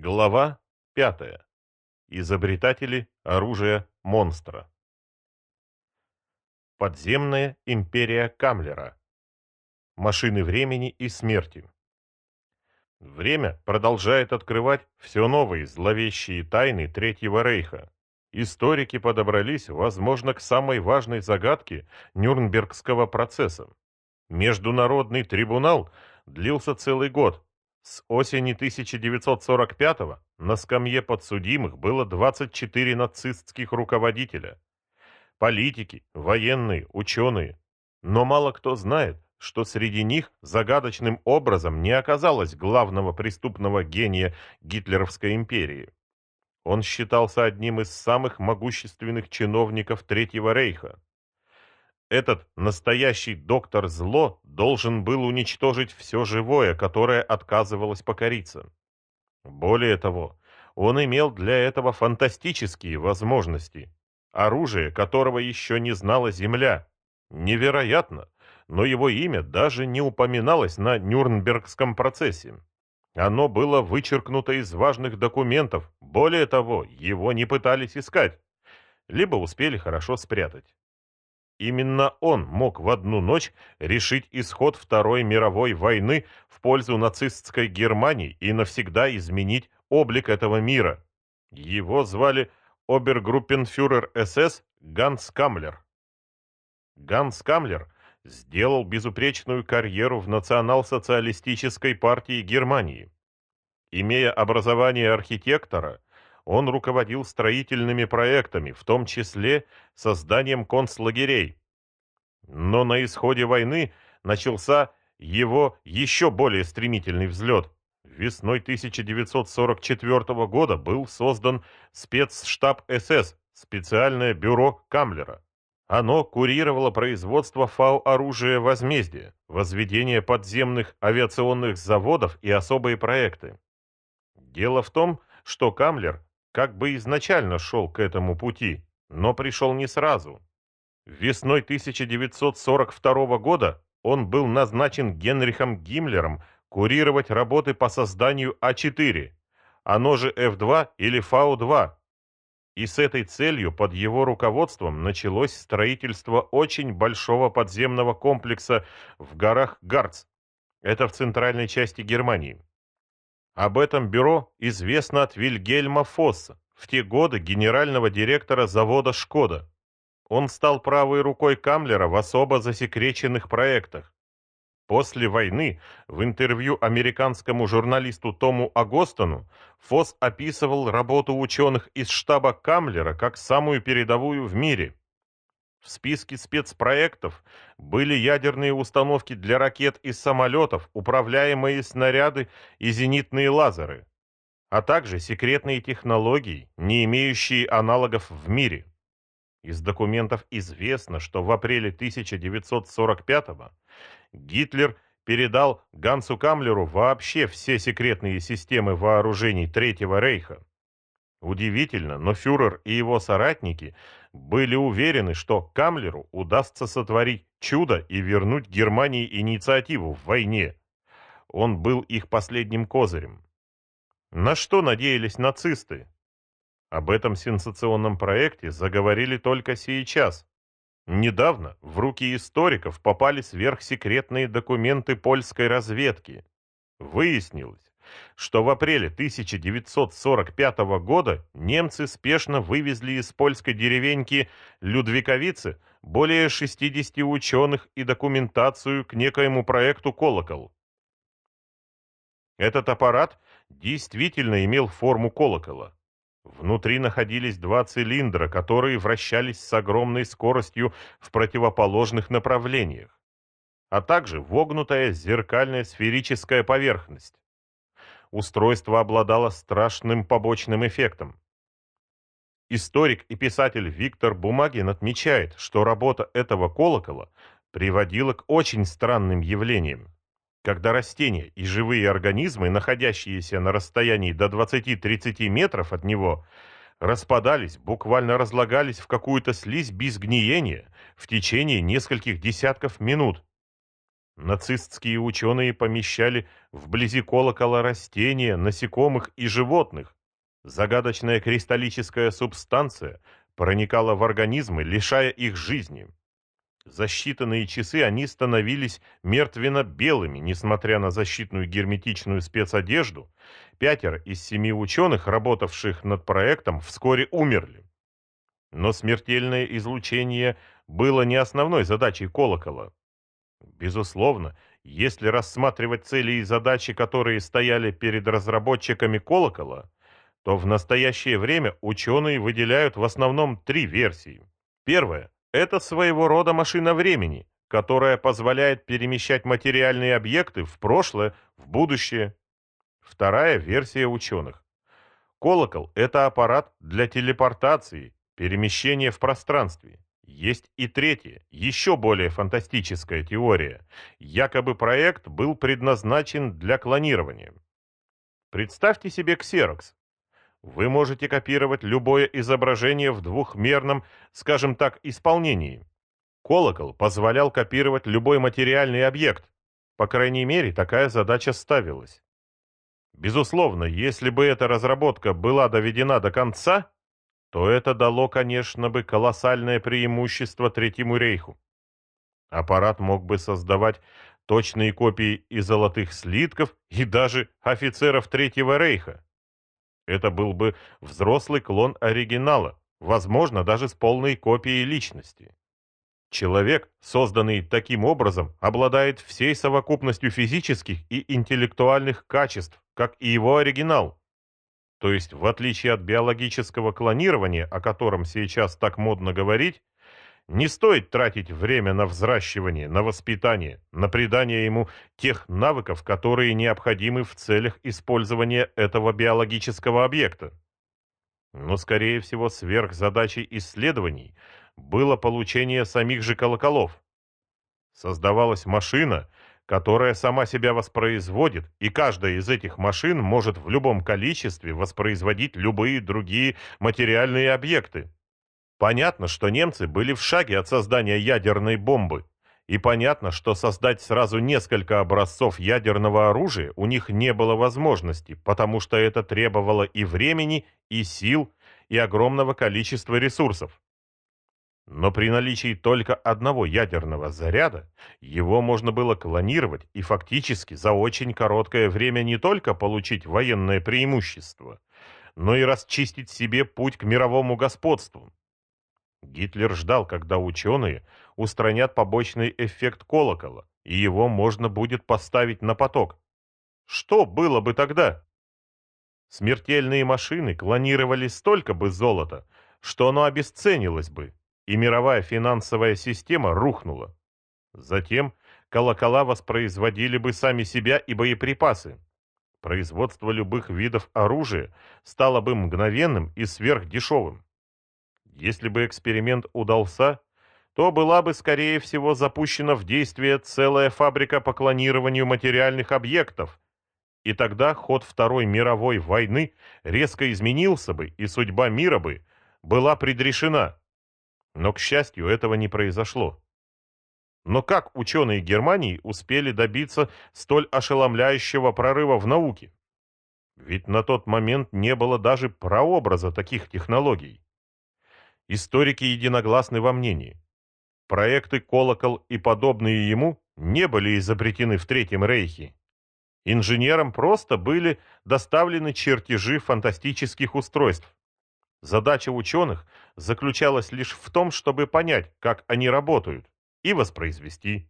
Глава 5. Изобретатели оружия монстра. Подземная империя Камлера. Машины времени и смерти. Время продолжает открывать все новые зловещие тайны Третьего Рейха. Историки подобрались, возможно, к самой важной загадке Нюрнбергского процесса. Международный трибунал длился целый год, с осени 1945 на скамье подсудимых было 24 нацистских руководителя. Политики, военные, ученые. Но мало кто знает, что среди них загадочным образом не оказалось главного преступного гения гитлеровской империи. Он считался одним из самых могущественных чиновников Третьего Рейха. Этот настоящий доктор зло должен был уничтожить все живое, которое отказывалось покориться. Более того, он имел для этого фантастические возможности. Оружие, которого еще не знала Земля. Невероятно, но его имя даже не упоминалось на Нюрнбергском процессе. Оно было вычеркнуто из важных документов. Более того, его не пытались искать, либо успели хорошо спрятать. Именно он мог в одну ночь решить исход Второй мировой войны в пользу нацистской Германии и навсегда изменить облик этого мира. Его звали обергруппенфюрер СС Ганс Камлер. Ганс Камлер сделал безупречную карьеру в национал-социалистической партии Германии. Имея образование архитектора, он руководил строительными проектами, в том числе созданием концлагерей. Но на исходе войны начался его еще более стремительный взлет. Весной 1944 года был создан спецштаб СС, специальное бюро Камлера. Оно курировало производство фау-оружия возмездия, возведение подземных авиационных заводов и особые проекты. Дело в том, что Камлер как бы изначально шел к этому пути, но пришел не сразу. Весной 1942 года он был назначен Генрихом Гиммлером курировать работы по созданию А4, оно же F2 или Фау-2. И с этой целью под его руководством началось строительство очень большого подземного комплекса в горах Гарц. Это в центральной части Германии. Об этом бюро известно от Вильгельма Фосса, в те годы генерального директора завода «Шкода». Он стал правой рукой Камлера в особо засекреченных проектах. После войны в интервью американскому журналисту Тому Агостону Фосс описывал работу ученых из штаба Камлера как самую передовую в мире. В списке спецпроектов были ядерные установки для ракет и самолетов, управляемые снаряды и зенитные лазеры, а также секретные технологии, не имеющие аналогов в мире. Из документов известно, что в апреле 1945-го Гитлер передал Гансу Камлеру вообще все секретные системы вооружений Третьего Рейха. Удивительно, но фюрер и его соратники были уверены, что Камлеру удастся сотворить чудо и вернуть Германии инициативу в войне. Он был их последним козырем. На что надеялись нацисты? Об этом сенсационном проекте заговорили только сейчас. Недавно в руки историков попали сверхсекретные документы польской разведки. Выяснилось, что в апреле 1945 года немцы спешно вывезли из польской деревеньки Людвиковицы более 60 ученых и документацию к некоему проекту «Колокол». Этот аппарат действительно имел форму колокола. Внутри находились два цилиндра, которые вращались с огромной скоростью в противоположных направлениях, а также вогнутая зеркальная сферическая поверхность устройство обладало страшным побочным эффектом. Историк и писатель Виктор Бумагин отмечает, что работа этого колокола приводила к очень странным явлениям. Когда растения и живые организмы, находящиеся на расстоянии до 20-30 метров от него, распадались, буквально разлагались в какую-то слизь без гниения в течение нескольких десятков минут. Нацистские ученые помещали вблизи колокола растения, насекомых и животных. Загадочная кристаллическая субстанция проникала в организмы, лишая их жизни. За считанные часы они становились мертвенно-белыми, несмотря на защитную герметичную спецодежду. Пятеро из семи ученых, работавших над проектом, вскоре умерли. Но смертельное излучение было не основной задачей колокола. Безусловно, если рассматривать цели и задачи, которые стояли перед разработчиками колокола, то в настоящее время ученые выделяют в основном три версии. Первая – это своего рода машина времени, которая позволяет перемещать материальные объекты в прошлое, в будущее. Вторая версия ученых. Колокол – это аппарат для телепортации, перемещения в пространстве. Есть и третья, еще более фантастическая теория. Якобы проект был предназначен для клонирования. Представьте себе ксерокс. Вы можете копировать любое изображение в двухмерном, скажем так, исполнении. Колокол позволял копировать любой материальный объект. По крайней мере, такая задача ставилась. Безусловно, если бы эта разработка была доведена до конца, то это дало, конечно, бы колоссальное преимущество Третьему рейху. Аппарат мог бы создавать точные копии и золотых слитков, и даже офицеров Третьего рейха. Это был бы взрослый клон оригинала, возможно, даже с полной копией личности. Человек, созданный таким образом, обладает всей совокупностью физических и интеллектуальных качеств, как и его оригинал. То есть, в отличие от биологического клонирования, о котором сейчас так модно говорить, не стоит тратить время на взращивание, на воспитание, на придание ему тех навыков, которые необходимы в целях использования этого биологического объекта. Но, скорее всего, сверхзадачей исследований было получение самих же колоколов. Создавалась машина, которая сама себя воспроизводит, и каждая из этих машин может в любом количестве воспроизводить любые другие материальные объекты. Понятно, что немцы были в шаге от создания ядерной бомбы, и понятно, что создать сразу несколько образцов ядерного оружия у них не было возможности, потому что это требовало и времени, и сил, и огромного количества ресурсов. Но при наличии только одного ядерного заряда его можно было клонировать и фактически за очень короткое время не только получить военное преимущество, но и расчистить себе путь к мировому господству. Гитлер ждал, когда ученые устранят побочный эффект колокола, и его можно будет поставить на поток. Что было бы тогда? Смертельные машины клонировали столько бы золота, что оно обесценилось бы, и мировая финансовая система рухнула. Затем колокола воспроизводили бы сами себя и боеприпасы. Производство любых видов оружия стало бы мгновенным и сверхдешевым. Если бы эксперимент удался, то была бы, скорее всего, запущена в действие целая фабрика по клонированию материальных объектов, и тогда ход Второй мировой войны резко изменился бы, и судьба мира бы была предрешена. Но, к счастью, этого не произошло. Но как ученые Германии успели добиться столь ошеломляющего прорыва в науке? Ведь на тот момент не было даже прообраза таких технологий. Историки единогласны во мнении. Проекты «Колокол» и подобные ему не были изобретены в Третьем Рейхе. Инженерам просто были доставлены чертежи фантастических устройств, Задача ученых заключалась лишь в том, чтобы понять, как они работают, и воспроизвести.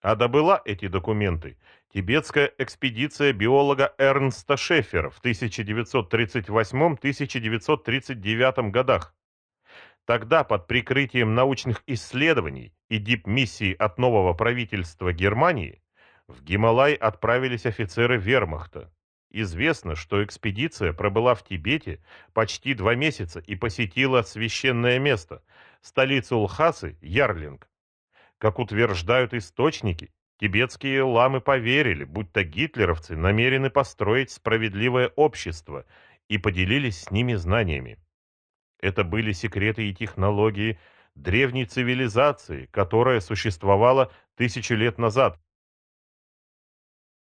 А добыла эти документы тибетская экспедиция биолога Эрнста Шеффера в 1938-1939 годах. Тогда под прикрытием научных исследований и дипмиссии от нового правительства Германии в Гималай отправились офицеры вермахта. Известно, что экспедиция пробыла в Тибете почти два месяца и посетила священное место, столицу Лхасы, Ярлинг. Как утверждают источники, тибетские ламы поверили, будто гитлеровцы намерены построить справедливое общество и поделились с ними знаниями. Это были секреты и технологии древней цивилизации, которая существовала Тысячи лет назад